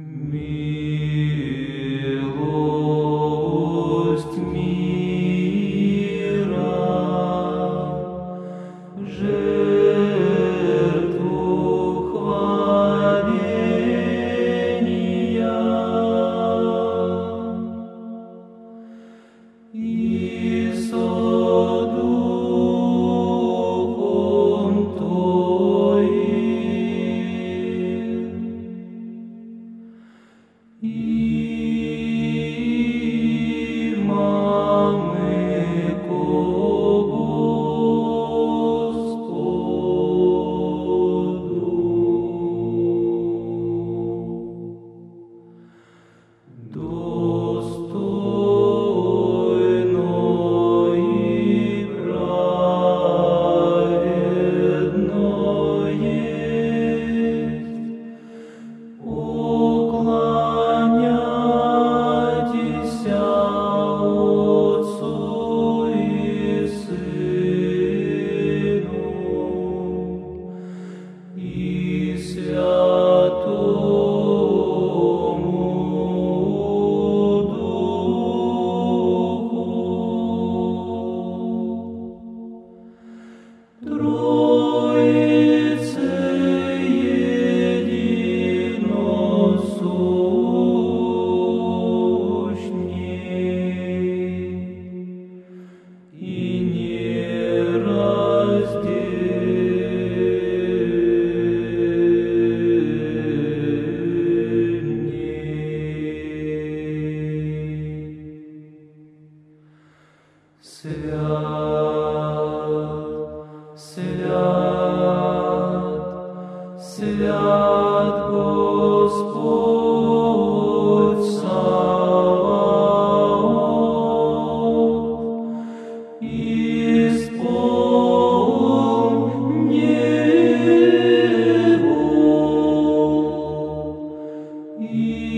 Me. Yeah.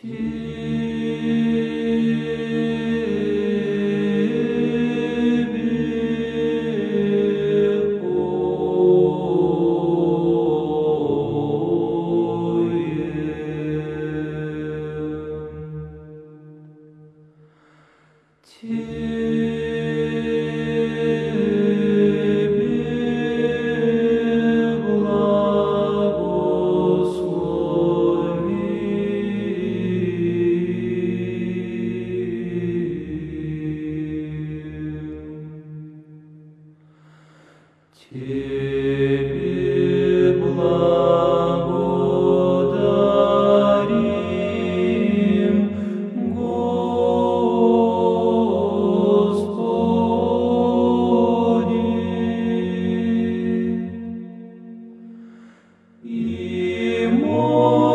two. more